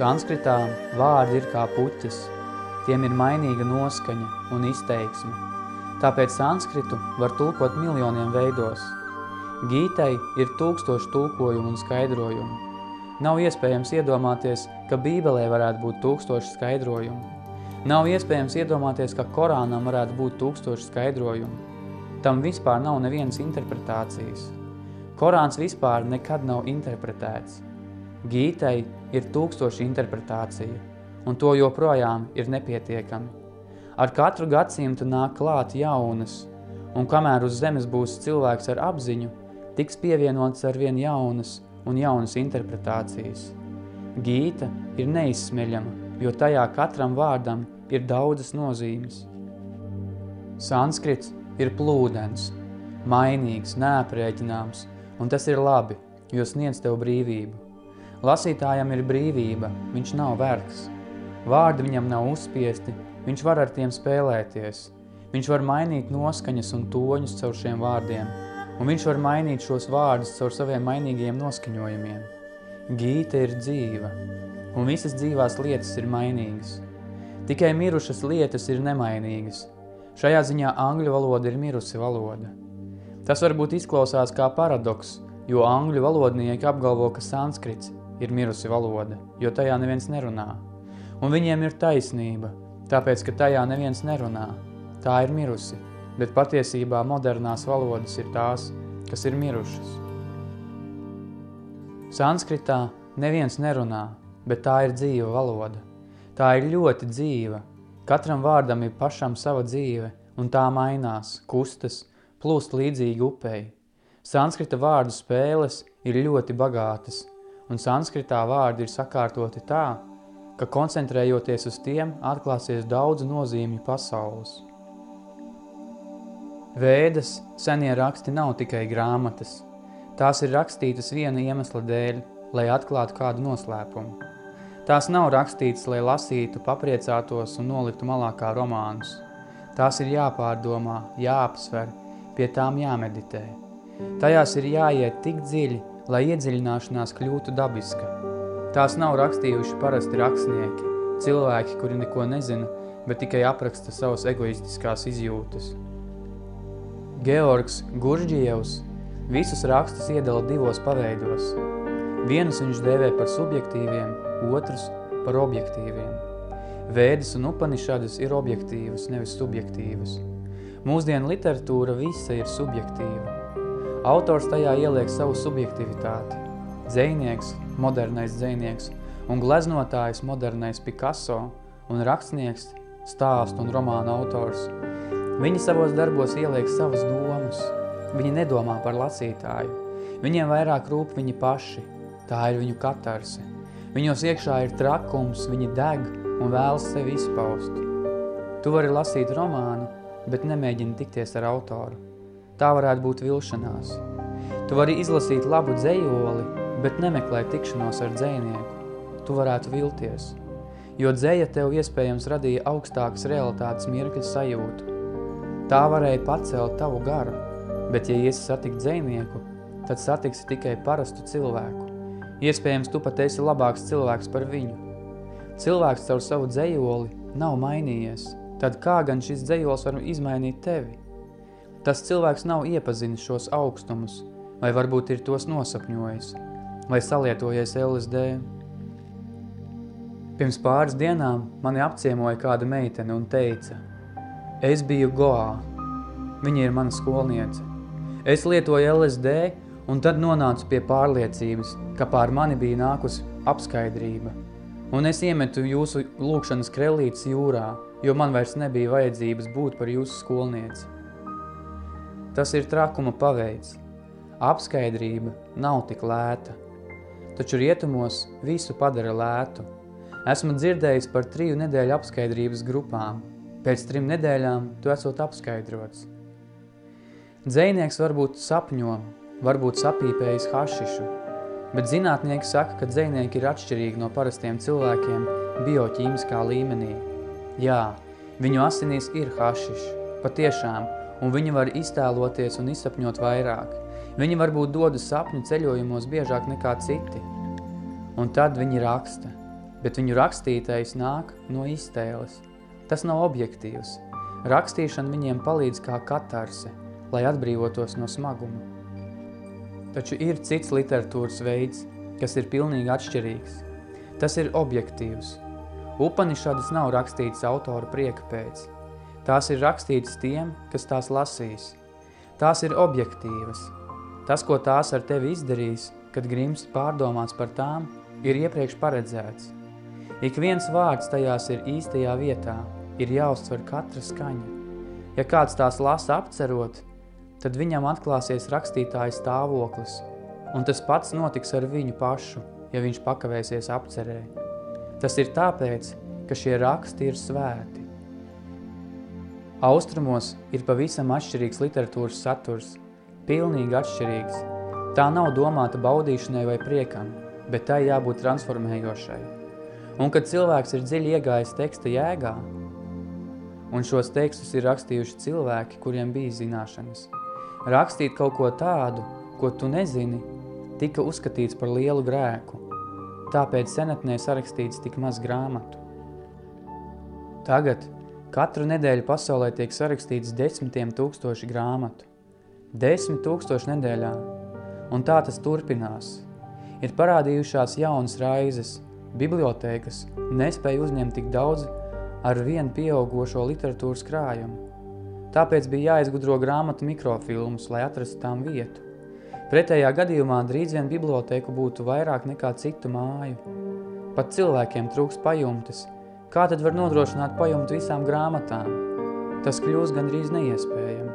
Sanskritā vārdi ir kā puķis, tiem ir mainīga noskaņa un izteiksme. Tāpēc sanskritu var tulkot miljoniem veidos. Gītai ir tūkstoši tulkojumu un skaidrojumu. Nav iespējams iedomāties, ka Bībelē varētu būt tūkstoši skaidrojumu. Nav iespējams iedomāties, ka Korānam varētu būt tūkstoši skaidrojumu. Tam vispār nav nevienas interpretācijas. Korāns vispār nekad nav interpretēts. Gītai ir tūkstoši interpretācija, un to joprojām ir nepietiekami. Ar katru gadsimtu nāk klāt jaunas, un kamēr uz zemes būs cilvēks ar apziņu, tiks pievienots ar vien jaunas un jaunas interpretācijas. Gīta ir neizsmeļama, jo tajā katram vārdam ir daudzas nozīmes. Sanskrits ir plūdens, mainīgs, neaprēķināms, un tas ir labi, jo sniedz tev brīvību. Lasītājam ir brīvība, viņš nav vergs. Vārdi viņam nav uzspiesti, viņš var ar tiem spēlēties. Viņš var mainīt noskaņas un toņus caur šiem vārdiem, un viņš var mainīt šos vārdus caur saviem mainīgajiem noskaņojumiem. Gīta ir dzīva, un visas dzīvās lietas ir mainīgas. Tikai mirušas lietas ir nemainīgas. Šajā ziņā angļu valoda ir mirusi valoda. Tas varbūt izklausās kā paradoks, jo angļu valodnieki apgalvo, ka sanskrits ir mirusi valoda, jo tajā neviens nerunā. Un viņiem ir taisnība, tāpēc, ka tajā neviens nerunā. Tā ir mirusi, bet patiesībā modernās valodas ir tās, kas ir mirušas. Sanskritā neviens nerunā, bet tā ir dzīva valoda. Tā ir ļoti dzīva. Katram vārdam ir pašam sava dzīve, un tā mainās, kustas, plūst līdzīgi upei. Sanskrita vārdu spēles ir ļoti bagātas, un sanskritā vārdi ir sakārtoti tā, ka koncentrējoties uz tiem atklāsies daudz nozīmju pasaules. Vēdas senie raksti nav tikai grāmatas. Tās ir rakstītas viena iemesla dēļ, lai atklātu kādu noslēpumu. Tās nav rakstītas, lai lasītu, papriecātos un noliktu malā kā romānus. Tās ir jāpārdomā, jāapsver, pie tām jāmeditē. Tajās ir jāiet tik dziļi, lai iedziļināšanās kļūtu dabiska. Tās nav rakstījuši parasti rakstnieki, cilvēki, kuri neko nezina, bet tikai apraksta savas egoistiskās izjūtas. Georgs Gurģievs visus rakstus iedala divos paveidos. Vienus viņš dēvē par subjektīviem, otrus par objektīviem. Vēdas un upanišadas ir objektīvas, nevis subjektīvas. Mūsdienu literatūra visa ir subjektīva. Autors tajā ieliek savu subjektivitāti. Dzējnieks, modernais dzējnieks, un gleznotājs, modernais Picasso, un rakstnieks, stāstu un romāna autors. Viņi savos darbos ieliek savas domas. Viņi nedomā par lasītāju. Viņiem vairāk rūp viņi paši. Tā ir viņu katarse. Viņos iekšā ir trakums, viņi deg un vēlas sevi izpaust. Tu vari lasīt romānu, bet nemēģini tikties ar autoru. Tā varētu būt vilšanās. Tu vari izlasīt labu dzējoli, bet nemeklē tikšanos ar dzējnieku. Tu varētu vilties, jo dzēja tev iespējams radīja augstākas realitātes mirkļa sajūtu. Tā varēja pacelt tavu garu, bet ja iesi satikt dzējnieku, tad satiksi tikai parastu cilvēku. Iespējams, tu pat esi labāks cilvēks par viņu. Cilvēks caur savu dzējoli nav mainījies, tad kā gan šis dzējols var izmainīt tevi? Tas cilvēks nav iepazinis šos augstumus, vai varbūt ir tos nosapņojis, vai salietojies LSD. Pirms pāris dienām mani apciemoja kāda meitene un teica, es biju Goā, viņa ir mana skolniece. Es lietoju LSD un tad nonācu pie pārliecības, ka pār mani bija nākusi apskaidrība. Un es iemetu jūsu lūkšanas krelītes jūrā, jo man vairs nebija vajadzības būt par jūsu skolnieci. Tas ir trakuma paveids. Apskaidrība nav tik lēta, taču rietumos visu padara lētu. Esmu dzirdējis par triju nedēļu apskaidrības grupām. Pēc trim nedēļām tu esot apskaidrots. Dzējnieks varbūt sapņo, varbūt sapīpējis hašišu, bet zinātnieki saka, ka dzējnieki ir atšķirīgi no parastiem cilvēkiem bioķīmiskā līmenī. Jā, viņu asinīs ir hašiši, patiešām, un viņi var iztēloties un izsapņot vairāk. Viņi varbūt dodas sapņu ceļojumos biežāk nekā citi. Un tad viņi raksta. bet viņu rakstītais nāk no iztēles. Tas nav objektīvs. Rakstīšana viņiem palīdz kā katarse, lai atbrīvotos no smaguma. Taču ir cits literatūras veids, kas ir pilnīgi atšķirīgs. Tas ir objektīvs. Upanišadas nav rakstītas autora prieka pēc. Tās ir rakstītas tiem, kas tās lasīs. Tās ir objektīvas. Tas, ko tās ar tevi izdarīs, kad grims pārdomāts par tām, ir iepriekš paredzēts. Ik viens vārds tajās ir īstajā vietā, ir jāuztver katra skaņa. Ja kāds tās lasa apcerot, tad viņam atklāsies rakstītāja stāvoklis, un tas pats notiks ar viņu pašu, ja viņš pakavēsies apcerē. Tas ir tāpēc, ka šie raksti ir svēti. Austrumos ir pavisam atšķirīgs literatūras saturs, pilnīgi atšķirīgs. Tā nav domāta baudīšanai vai priekam, bet tai jābūt transformējošai. Un kad cilvēks ir dziļi iegājis teksta jēgā, un šos tekstus ir rakstījuši cilvēki, kuriem bija zināšanas, rakstīt kaut ko tādu, ko tu nezini, tika uzskatīts par lielu grēku. Tāpēc senatnē sarakstīts tik maz grāmatu. Tagad katru nedēļu pasaulē tiek sarakstīts desmitiem tūkstoši grāmatu. Desmit tūkstoši nedēļā. Un tā tas turpinās – ir parādījušās jaunas raizes, bibliotēkas nespēja uzņemt tik daudz ar vienu pieaugošo literatūras krājumu. Tāpēc bija jāizgudro grāmatu mikrofilmus, lai atrastu tām vietu. Pretējā gadījumā drīz vien bibliotēku būtu vairāk nekā citu māju. Pat cilvēkiem trūks pajumtes. Kā tad var nodrošināt pajumtu visām grāmatām? Tas kļūs gandrīz neiespējami.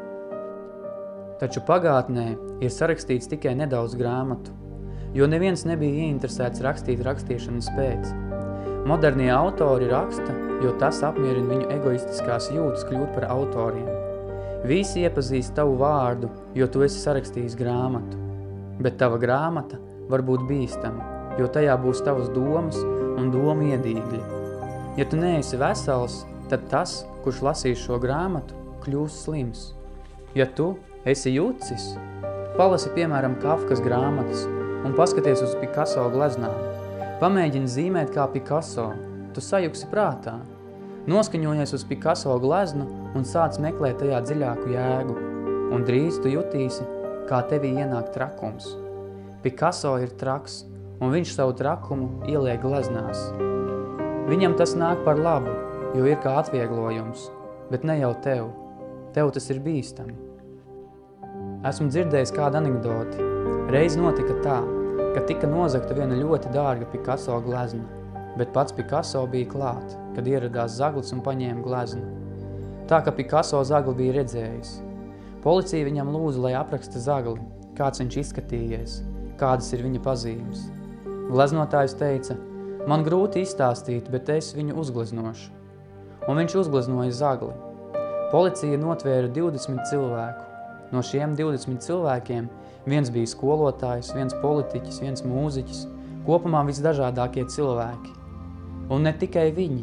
Taču pagātnē ir sarakstīts tikai nedaudz grāmatu, jo neviens nebija ieinteresēts rakstīt rakstīšanas pēc. Modernie autori raksta, jo tas apmierina viņu egoistiskās jūtas kļūt par autoriem. Visi iepazīst tavu vārdu, jo tu esi sarakstījis grāmatu. Bet tava grāmata var būt bīstama, jo tajā būs tavas domas un domu iedīgļi. Ja tu neesi vesels, tad tas, kurš lasīs šo grāmatu, kļūs slims. Ja tu esi jūcis, palasi piemēram Kafkas grāmatas un paskaties uz Picasso gleznām. Pamēģini zīmēt kā Picasso, tu sajuksi prātā. Noskaņojies uz Picasso gleznu un sāc meklēt tajā dziļāku jēgu, un drīz tu jutīsi, kā tevī ienāk trakums. Picasso ir traks, un viņš savu trakumu ieliek gleznās. Viņam tas nāk par labu, jo ir kā atvieglojums, bet ne jau tev. Tev tas ir bīstami. Esmu dzirdējis kādu anekdoti. Reiz notika tā, ka tika nozagta viena ļoti dārga Picasso glezna, bet pats Picasso bija klāt, kad ieradās zaglis un paņēma gleznu. Tā, ka Picasso zagli bija redzējis. Policija viņam lūza, lai apraksta zagli, kāds viņš izskatījies, kādas ir viņa pazīmes. Gleznotājs teica, man grūti izstāstīt, bet es viņu uzgleznošu. Un viņš uzgleznoja zagli. Policija notvēra 20 cilvēku. No šiem 20 cilvēkiem Viens bija skolotājs, viens politiķis, viens mūziķis, kopumā visdažādākie cilvēki. Un ne tikai viņi.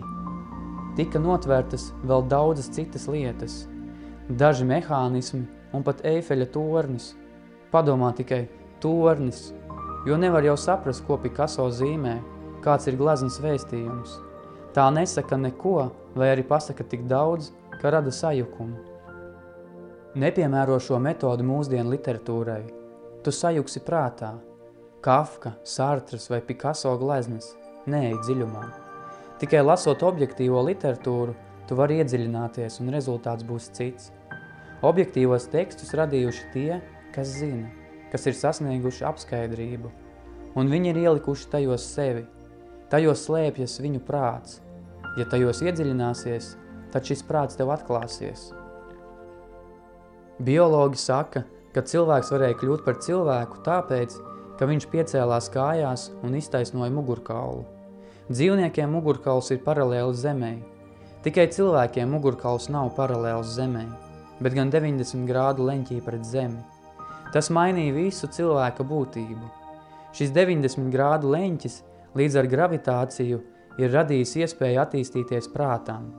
Tika notvērtas vēl daudzas citas lietas, daži mehānismi un pat Eifeļa tornis. Padomā tikai tornis, jo nevar jau saprast, ko Picasso zīmē, kāds ir gleznas vēstījums. Tā nesaka neko, vai arī pasaka tik daudz, ka rada sajukumu. Nepiemēro šo metodu mūsdienu literatūrai – Tu sajuksi prātā. Kafka, Sartras vai Picasso gleznas. Neej dziļumā. Tikai lasot objektīvo literatūru, tu vari iedziļināties un rezultāts būs cits. Objektīvos tekstus radījuši tie, kas zina, kas ir sasnieguši apskaidrību, un viņi ir ielikuši tajos sevi. Tajos slēpjas viņu prāts. Ja tajos iedziļināsies, tad šis prāts tev atklāsies. Biologi saka, ka cilvēks varēja kļūt par cilvēku tāpēc, ka viņš piecēlās kājās un iztaisnoja mugurkaulu. Dzīvniekiem mugurkauls ir paralēli zemē. Tikai cilvēkiem mugurkauls nav paralēls zemē, bet gan 90 grādu leņķī pret zemi. Tas mainīja visu cilvēka būtību. Šis 90 grādu leņķis līdz ar gravitāciju ir radījis iespēju attīstīties prātām.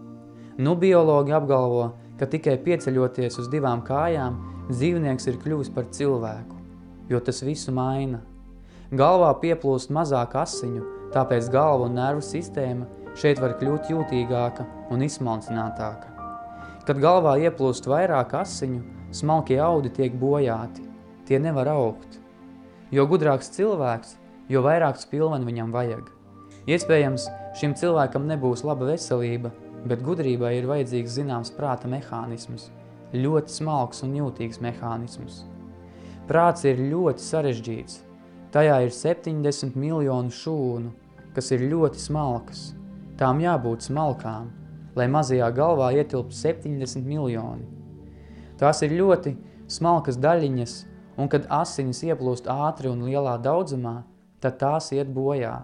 Nu biologi apgalvo, ka tikai pieceļoties uz divām kājām Dzīvnieks ir kļuvis par cilvēku, jo tas visu maina. Galvā pieplūst mazāk asiņu, Tāpēc galva un nervu sistēma šeit var kļūt jūtīgāka un izsmalcinātāka. Kad galvā ieplūst vairāk asiņu, smalkie audi tiek bojāti. Tie nevar augt. Jo gudrāks cilvēks, jo vairāk spilvenu viņam vajag. Iespējams, šim cilvēkam nebūs laba veselība, bet gudrībai ir vajadzīgs zināms prāta mehānisms, ļoti smalks un jūtīgs mehānisms. Prāts ir ļoti sarežģīts. Tajā ir 70 miljonu šūnu, kas ir ļoti smalkas. Tām jābūt smalkām, lai mazajā galvā ietilpt 70 miljoni. Tās ir ļoti smalkas daļiņas, un kad asinis ieplūst ātri un lielā daudzumā, tad tās iet bojā.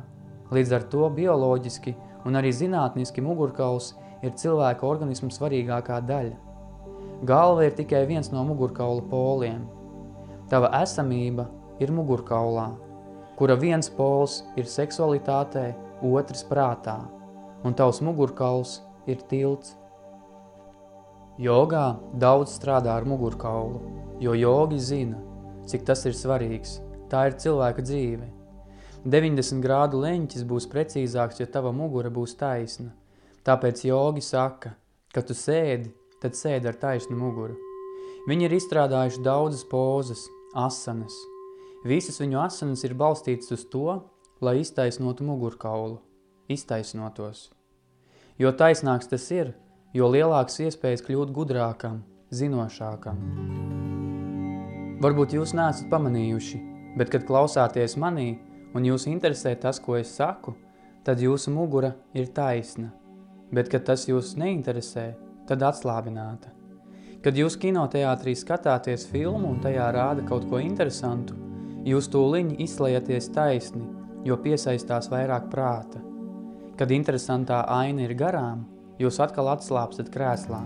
Līdz ar to bioloģiski un arī zinātniski mugurkauls ir cilvēka organismu svarīgākā daļa. Galva ir tikai viens no mugurkaula poliem. Tava esamība ir mugurkaulā, kura viens pols ir seksualitātē, otrs prātā, un tavs mugurkauls ir tilts. Jogā daudz strādā ar mugurkaulu, jo jogi zina, cik tas ir svarīgs. Tā ir cilvēka dzīve. 90 grādu leņķis būs precīzāks, ja tava mugura būs taisna. Tāpēc jogi saka, ka tu sēdi, tad sēdi ar taisnu muguru. Viņi ir izstrādājuši daudzas pozas, asanas. Visas viņu asanas ir balstītas uz to, lai iztaisnotu mugurkaulu, iztaisnotos. Jo taisnāks tas ir, jo lielāks iespējas kļūt gudrākam, zinošākam. Varbūt jūs neesat pamanījuši, bet kad klausāties manī un jūs interesē tas, ko es saku, tad jūsu mugura ir taisna bet kad tas jūs neinteresē, tad atslābināta. Kad jūs kinoteātrī skatāties filmu un tajā rāda kaut ko interesantu, jūs tūliņi izslējaties taisni, jo piesaistās vairāk prāta. Kad interesantā aina ir garām, jūs atkal atslāpstat krēslā.